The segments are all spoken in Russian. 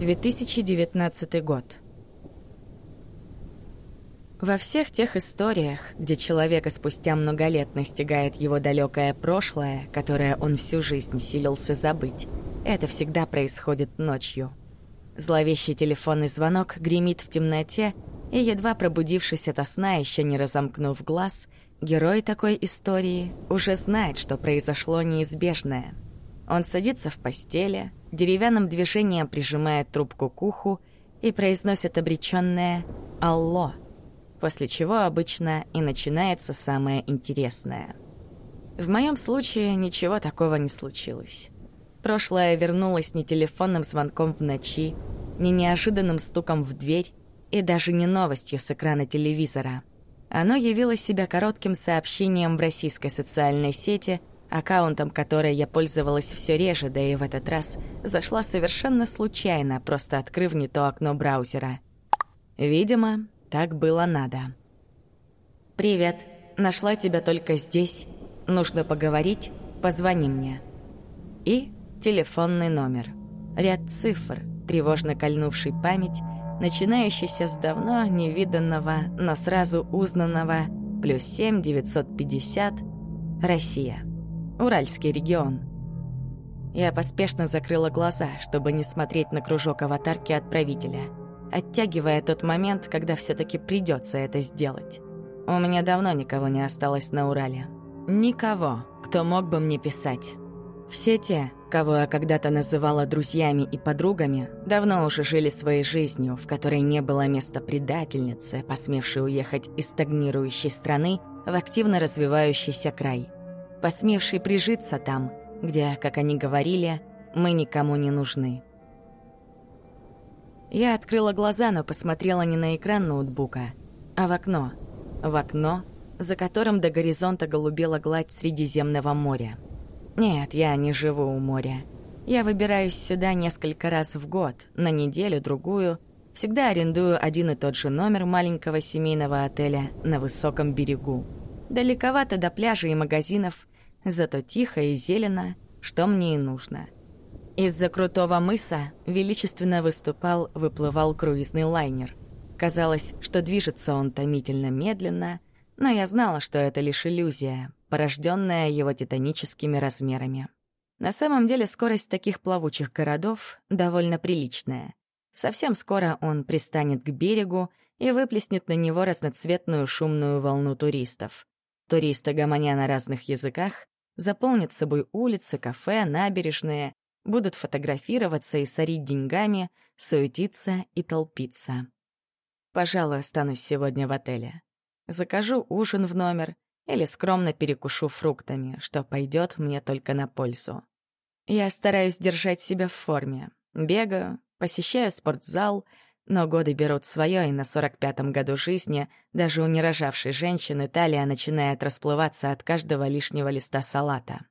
2019 год. Во всех тех историях, где человека спустя много лет настигает его далекое прошлое, которое он всю жизнь силился забыть, это всегда происходит ночью. Зловещий телефонный звонок гремит в темноте, и, едва пробудившись ото сна, еще не разомкнув глаз, герой такой истории уже знает, что произошло неизбежное. Он садится в постели, деревянным движением прижимает трубку к уху и произносит обреченное «Алло», после чего обычно и начинается самое интересное. В моем случае ничего такого не случилось. Прошлое вернулось не телефонным звонком в ночи, не неожиданным стуком в дверь и даже не новостью с экрана телевизора. Оно явило себя коротким сообщением в российской социальной сети, аккаунтом которой я пользовалась все реже, да и в этот раз зашла совершенно случайно, просто открыв не то окно браузера. Видимо, так было надо. «Привет. Нашла тебя только здесь. Нужно поговорить. Позвони мне». И телефонный номер. Ряд цифр, тревожно кольнувший память, начинающийся с давно невиданного, но сразу узнанного плюс 7 950 Россия. Уральский регион. Я поспешно закрыла глаза, чтобы не смотреть на кружок аватарки отправителя — оттягивая тот момент, когда все таки придется это сделать. У меня давно никого не осталось на Урале. Никого, кто мог бы мне писать. Все те, кого я когда-то называла друзьями и подругами, давно уже жили своей жизнью, в которой не было места предательницы, посмевшей уехать из стагнирующей страны в активно развивающийся край, посмевшей прижиться там, где, как они говорили, мы никому не нужны. Я открыла глаза, но посмотрела не на экран ноутбука, а в окно. В окно, за которым до горизонта голубела гладь Средиземного моря. Нет, я не живу у моря. Я выбираюсь сюда несколько раз в год, на неделю-другую. Всегда арендую один и тот же номер маленького семейного отеля на высоком берегу. Далековато до пляжа и магазинов, зато тихо и зелено, что мне и нужно — из-за крутого мыса величественно выступал, выплывал круизный лайнер. Казалось, что движется он томительно медленно, но я знала, что это лишь иллюзия, порожденная его титаническими размерами. На самом деле скорость таких плавучих городов довольно приличная. Совсем скоро он пристанет к берегу и выплеснет на него разноцветную шумную волну туристов. Туристы, гомоня на разных языках, заполнят собой улицы, кафе, набережные, будут фотографироваться и сорить деньгами, суетиться и толпиться. Пожалуй, останусь сегодня в отеле. Закажу ужин в номер или скромно перекушу фруктами, что пойдет мне только на пользу. Я стараюсь держать себя в форме. Бегаю, посещаю спортзал, но годы берут свое, и на 45-м году жизни даже у нерожавшей женщины талия начинает расплываться от каждого лишнего листа салата.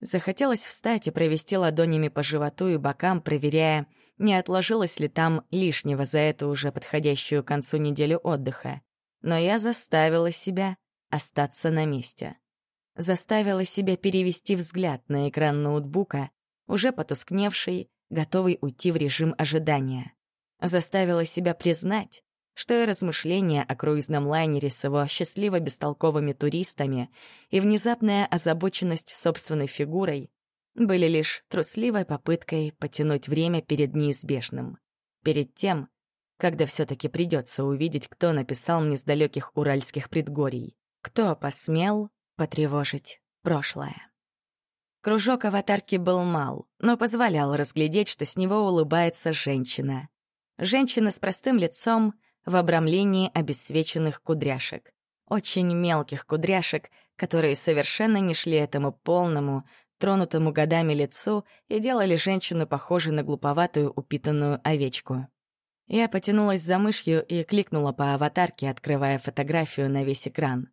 Захотелось встать и провести ладонями по животу и бокам, проверяя, не отложилось ли там лишнего за эту уже подходящую к концу неделю отдыха. Но я заставила себя остаться на месте. Заставила себя перевести взгляд на экран ноутбука, уже потускневший, готовый уйти в режим ожидания. Заставила себя признать, что размышления о круизном лайнере с его счастливо бестолковыми туристами и внезапная озабоченность собственной фигурой были лишь трусливой попыткой потянуть время перед неизбежным. Перед тем, когда все таки придется увидеть, кто написал мне с далеких уральских предгорий, кто посмел потревожить прошлое. Кружок аватарки был мал, но позволял разглядеть, что с него улыбается женщина. Женщина с простым лицом, в обрамлении обесцвеченных кудряшек. Очень мелких кудряшек, которые совершенно не шли этому полному, тронутому годами лицу и делали женщину похожей на глуповатую упитанную овечку. Я потянулась за мышью и кликнула по аватарке, открывая фотографию на весь экран.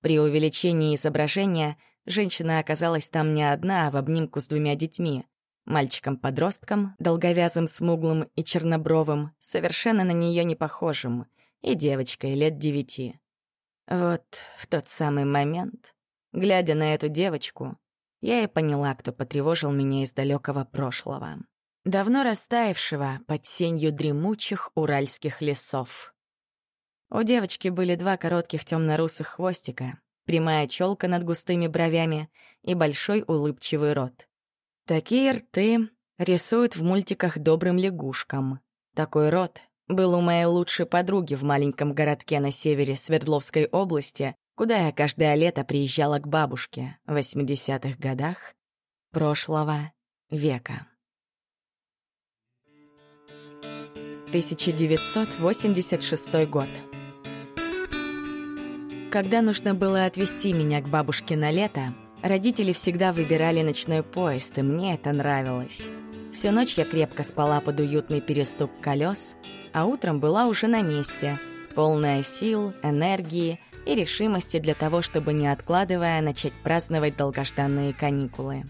При увеличении изображения женщина оказалась там не одна, а в обнимку с двумя детьми мальчиком-подростком, долговязым, смуглым и чернобровым, совершенно на нее не похожим, и девочкой лет девяти. Вот в тот самый момент, глядя на эту девочку, я и поняла, кто потревожил меня из далекого прошлого. давно растаявшего под сенью дремучих уральских лесов. У девочки были два коротких темно-русых хвостика, прямая челка над густыми бровями и большой улыбчивый рот. Такие рты рисуют в мультиках добрым лягушкам. Такой рот был у моей лучшей подруги в маленьком городке на севере Свердловской области, куда я каждое лето приезжала к бабушке в 80-х годах прошлого века. 1986 год. Когда нужно было отвезти меня к бабушке на лето, родители всегда выбирали ночной поезд, и мне это нравилось. Всю ночь я крепко спала под уютный перестук колес, а утром была уже на месте, полная сил, энергии и решимости для того, чтобы, не откладывая, начать праздновать долгожданные каникулы.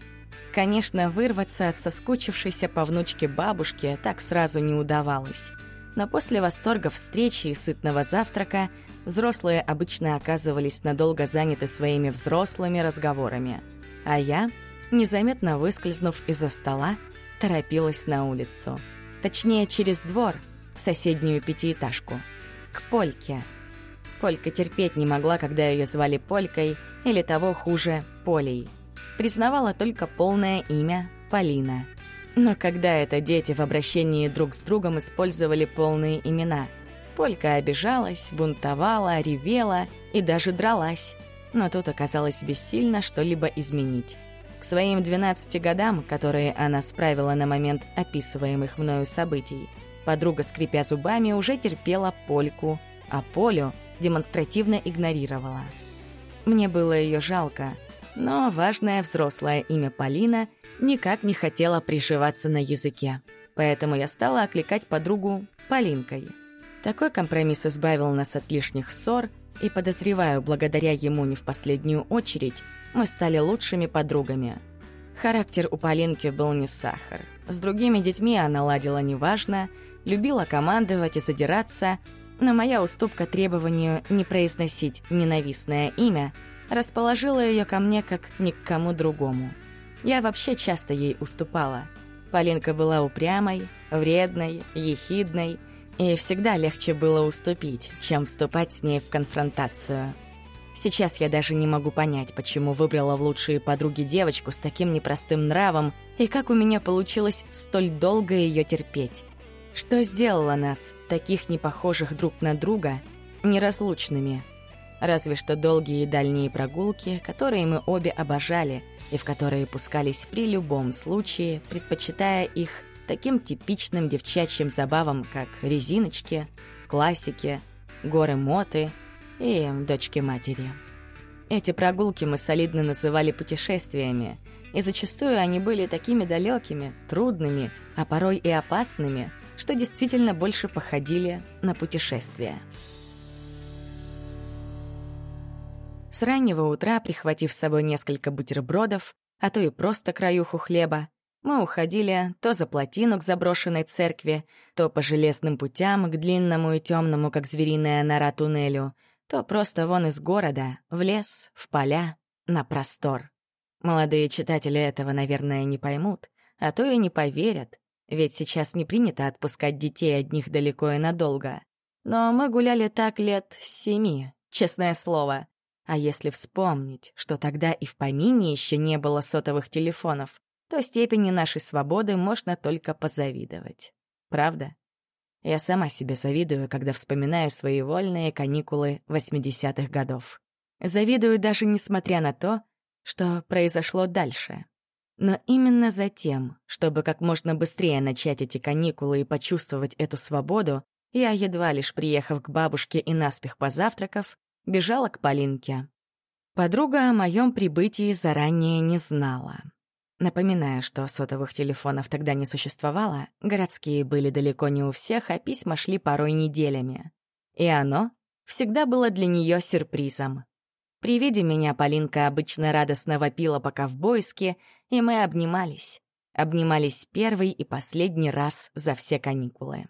Конечно, вырваться от соскучившейся по внучке бабушки так сразу не удавалось. Но после восторга встречи и сытного завтрака взрослые обычно оказывались надолго заняты своими взрослыми разговорами. А я, незаметно выскользнув из-за стола, торопилась на улицу. Точнее, через двор, в соседнюю пятиэтажку. К Польке. Полька терпеть не могла, когда ее звали Полькой, или того хуже, Полей. Признавала только полное имя Полина. Но когда это дети в обращении друг с другом использовали полные имена? Полька обижалась, бунтовала, ревела и даже дралась. Но тут оказалось бессильно что-либо изменить. К своим 12 годам, которые она справила на момент описываемых мною событий, подруга, скрипя зубами, уже терпела Польку, а Полю демонстративно игнорировала. Мне было ее жалко, но важное взрослое имя Полина никак не хотела пришиваться на языке, поэтому я стала окликать подругу Полинкой. Такой компромисс избавил нас от лишних ссор, и, подозреваю, благодаря ему не в последнюю очередь, мы стали лучшими подругами. Характер у Полинки был не сахар. С другими детьми она ладила неважно, любила командовать и задираться, но моя уступка требованию не произносить ненавистное имя расположила ее ко мне как ни к кому другому. Я вообще часто ей уступала. Полинка была упрямой, вредной, ехидной, и всегда легче было уступить, чем вступать с ней в конфронтацию. Сейчас я даже не могу понять, почему выбрала в лучшие подруги девочку с таким непростым нравом и как у меня получилось столь долго ее терпеть. Что сделало нас, таких непохожих друг на друга, неразлучными? Разве что долгие и дальние прогулки, которые мы обе обожали и в которые пускались при любом случае, предпочитая их таким типичным девчачьим забавам, как резиночки, классики, горы-моты и дочки матери. Эти прогулки мы солидно называли путешествиями, и зачастую они были такими далекими, трудными, а порой и опасными, что действительно больше походили на путешествия. С раннего утра, прихватив с собой несколько бутербродов, а то и просто краюху хлеба, мы уходили то за плотину к заброшенной церкви, то по железным путям к длинному и темному, как звериная нора, туннелю, то просто вон из города, в лес, в поля, на простор. Молодые читатели этого, наверное, не поймут, а то и не поверят, ведь сейчас не принято отпускать детей одних далеко и надолго. Но мы гуляли так лет семи, честное слово. А если вспомнить, что тогда и в помине еще не было сотовых телефонов, то степени нашей свободы можно только позавидовать. Правда? Я сама себе завидую, когда вспоминаю свои вольные каникулы 80-х годов. Завидую даже несмотря на то, что произошло дальше. Но именно за тем, чтобы как можно быстрее начать эти каникулы и почувствовать эту свободу, я, едва лишь приехав к бабушке и наспех позавтракав, бежала к Полинке. Подруга о моем прибытии заранее не знала. Напоминаю, что сотовых телефонов тогда не существовало, городские были далеко не у всех, а письма шли порой неделями. И оно всегда было для нее сюрпризом. При виде меня Полинка обычно радостно вопила по ковбойски, и мы обнимались. Обнимались первый и последний раз за все каникулы.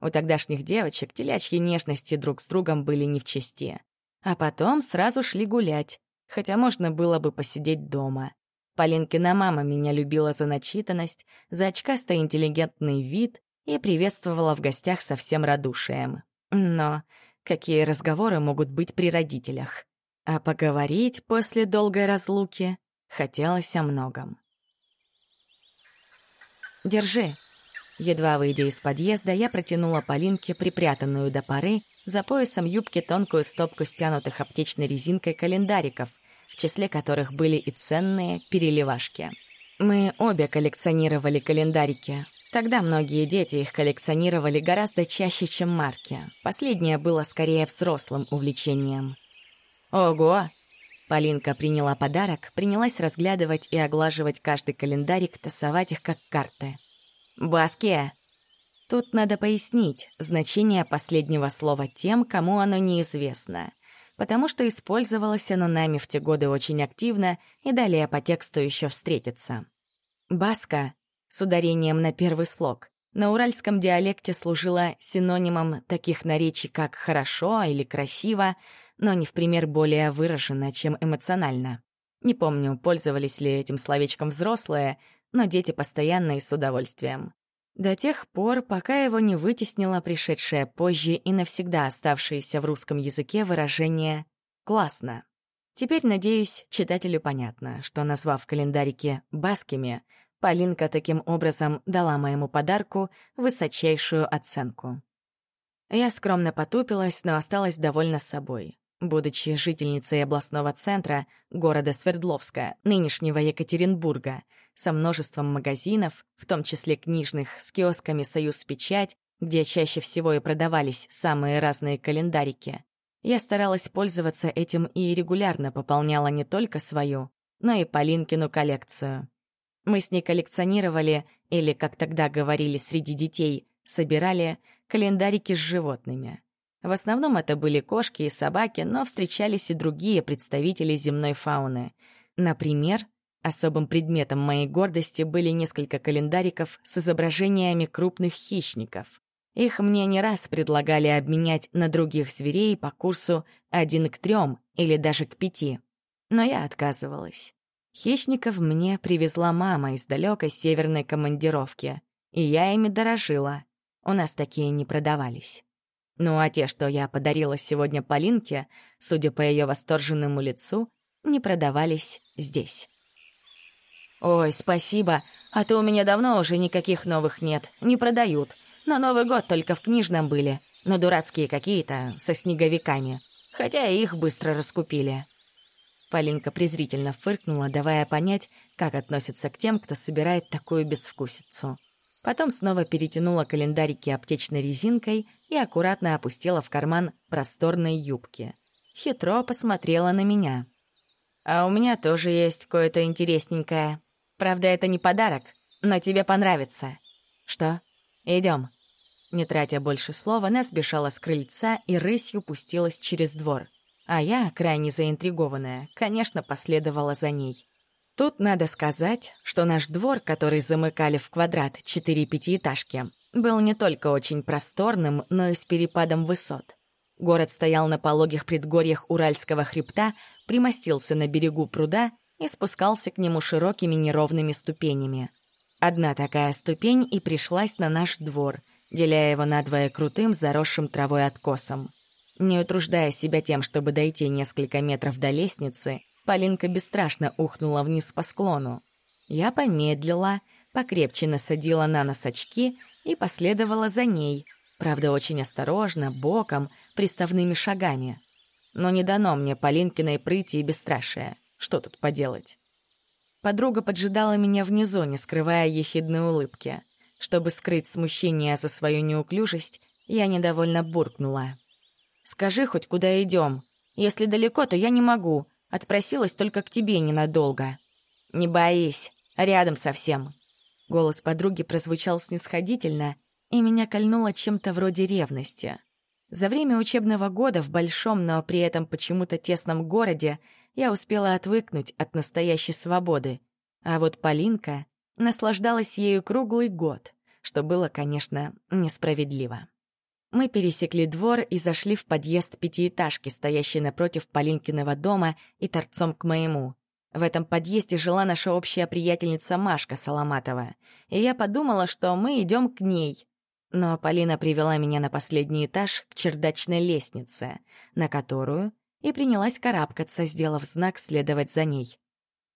У тогдашних девочек телячьи нежности друг с другом были не в чести. А потом сразу шли гулять, хотя можно было бы посидеть дома. Полинкина мама меня любила за начитанность, за очкастый интеллигентный вид и приветствовала в гостях со всем радушием. Но какие разговоры могут быть при родителях? А поговорить после долгой разлуки хотелось о многом. «Держи». Едва выйдя из подъезда, я протянула Полинке припрятанную до поры за поясом юбки тонкую стопку стянутых аптечной резинкой календариков, в числе которых были и ценные переливашки. Мы обе коллекционировали календарики. Тогда многие дети их коллекционировали гораздо чаще, чем марки. Последнее было скорее взрослым увлечением. «Ого!» Полинка приняла подарок, принялась разглядывать и оглаживать каждый календарик, тасовать их как карты. «Баске!» Тут надо пояснить значение последнего слова тем, кому оно неизвестно, потому что использовалось оно нами в те годы очень активно и далее по тексту еще встретится. «Баска» с ударением на первый слог на уральском диалекте служила синонимом таких наречий, как «хорошо» или «красиво», но не в пример более выраженно, чем эмоционально. Не помню, пользовались ли этим словечком взрослые, но дети постоянно и с удовольствием. До тех пор, пока его не вытеснило пришедшее позже и навсегда оставшееся в русском языке выражение «классно». Теперь, надеюсь, читателю понятно, что, назвав календарике «баскими», Полинка таким образом дала моему подарку высочайшую оценку. Я скромно потупилась, но осталась довольна собой. Будучи жительницей областного центра города Свердловска, нынешнего Екатеринбурга, со множеством магазинов, в том числе книжных, с киосками «Союз Печать», где чаще всего и продавались самые разные календарики, я старалась пользоваться этим и регулярно пополняла не только свою, но и Полинкину коллекцию. Мы с ней коллекционировали, или, как тогда говорили среди детей, собирали календарики с животными. В основном это были кошки и собаки, но встречались и другие представители земной фауны. Например, особым предметом моей гордости были несколько календариков с изображениями крупных хищников. Их мне не раз предлагали обменять на других зверей по курсу один к трем или даже к пяти. Но я отказывалась. Хищников мне привезла мама из далекой северной командировки, и я ими дорожила. У нас такие не продавались. Ну а те, что я подарила сегодня Полинке, судя по ее восторженному лицу, не продавались здесь. «Ой, спасибо, а то у меня давно уже никаких новых нет, не продают. На Новый год только в книжном были, но дурацкие какие-то, со снеговиками. Хотя их быстро раскупили». Полинка презрительно фыркнула, давая понять, как относится к тем, кто собирает такую безвкусицу. Потом снова перетянула календарики аптечной резинкой и аккуратно опустила в карман просторной юбки. Хитро посмотрела на меня. «А у меня тоже есть кое-то интересненькое. Правда, это не подарок, но тебе понравится. Что? Идем. Не тратя больше слова, она сбежала с крыльца и рысью пустилась через двор. А я, крайне заинтригованная, конечно, последовала за ней. Тут надо сказать, что наш двор, который замыкали в квадрат четыре пятиэтажки, был не только очень просторным, но и с перепадом высот. Город стоял на пологих предгорьях Уральского хребта, примостился на берегу пруда и спускался к нему широкими неровными ступенями. Одна такая ступень и пришлась на наш двор, деляя его надвое крутым, заросшим травой откосом. Не утруждая себя тем, чтобы дойти несколько метров до лестницы, Полинка бесстрашно ухнула вниз по склону. Я помедлила, покрепче насадила на нос очки и последовала за ней, правда, очень осторожно, боком, приставными шагами. Но не дано мне Полинкиной прыти и бесстрашия. Что тут поделать? Подруга поджидала меня внизу, не скрывая ехидной улыбки. Чтобы скрыть смущение за свою неуклюжесть, я недовольно буркнула. «Скажи хоть, куда идем. Если далеко, то я не могу. Отпросилась только к тебе ненадолго. Не боись, рядом совсем. Голос подруги прозвучал снисходительно, и меня кольнуло чем-то вроде ревности. За время учебного года в большом, но при этом почему-то тесном городе я успела отвыкнуть от настоящей свободы. А вот Полинка наслаждалась ею круглый год, что было, конечно, несправедливо. Мы пересекли двор и зашли в подъезд пятиэтажки, стоящей напротив Полинкиного дома и торцом к моему. В этом подъезде жила наша общая приятельница Машка Соломатова, и я подумала, что мы идем к ней. Но Полина привела меня на последний этаж к чердачной лестнице, на которую и принялась карабкаться, сделав знак следовать за ней.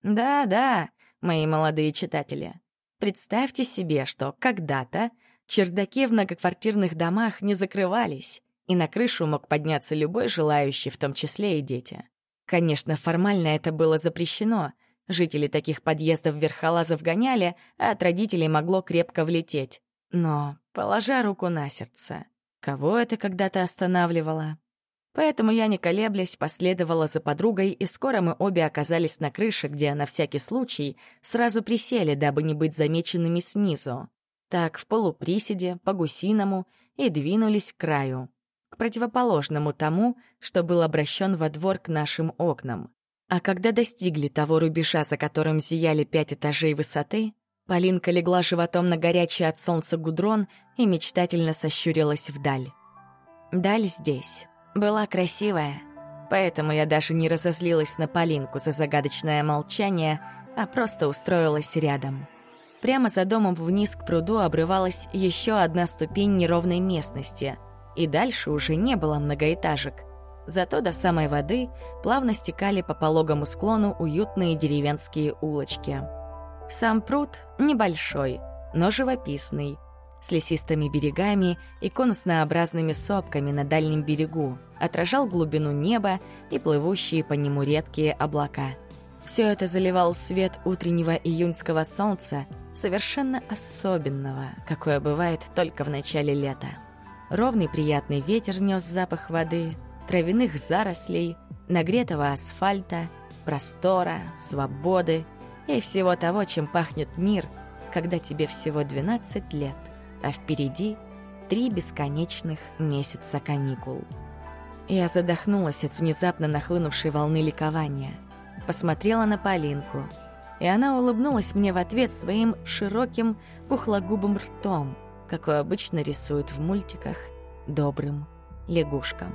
Да-да, мои молодые читатели, представьте себе, что когда-то чердаки в многоквартирных домах не закрывались, и на крышу мог подняться любой желающий, в том числе и дети. Конечно, формально это было запрещено. Жители таких подъездов верхолазов гоняли, а от родителей могло крепко влететь. Но, положа руку на сердце, кого это когда-то останавливало? Поэтому я, не колеблясь, последовала за подругой, и скоро мы обе оказались на крыше, где, на всякий случай, сразу присели, дабы не быть замеченными снизу. Так, в полуприседе, по-гусиному, и двинулись к краю к противоположному тому, что был обращен во двор к нашим окнам. А когда достигли того рубежа, за которым зияли пять этажей высоты, Полинка легла животом на горячий от солнца гудрон и мечтательно сощурилась вдаль. Даль здесь была красивая, поэтому я даже не разозлилась на Полинку за загадочное молчание, а просто устроилась рядом. Прямо за домом вниз к пруду обрывалась еще одна ступень неровной местности — и дальше уже не было многоэтажек. Зато до самой воды плавно стекали по пологому склону уютные деревенские улочки. Сам пруд небольшой, но живописный, с лесистыми берегами и конуснообразными сопками на дальнем берегу, отражал глубину неба и плывущие по нему редкие облака. Все это заливал свет утреннего июньского солнца, совершенно особенного, какое бывает только в начале лета. Ровный приятный ветер нес запах воды, травяных зарослей, нагретого асфальта, простора, свободы и всего того, чем пахнет мир, когда тебе всего 12 лет, а впереди три бесконечных месяца каникул. Я задохнулась от внезапно нахлынувшей волны ликования. Посмотрела на Полинку, и она улыбнулась мне в ответ своим широким пухлогубым ртом — какой обычно рисуют в мультиках добрым лягушкам.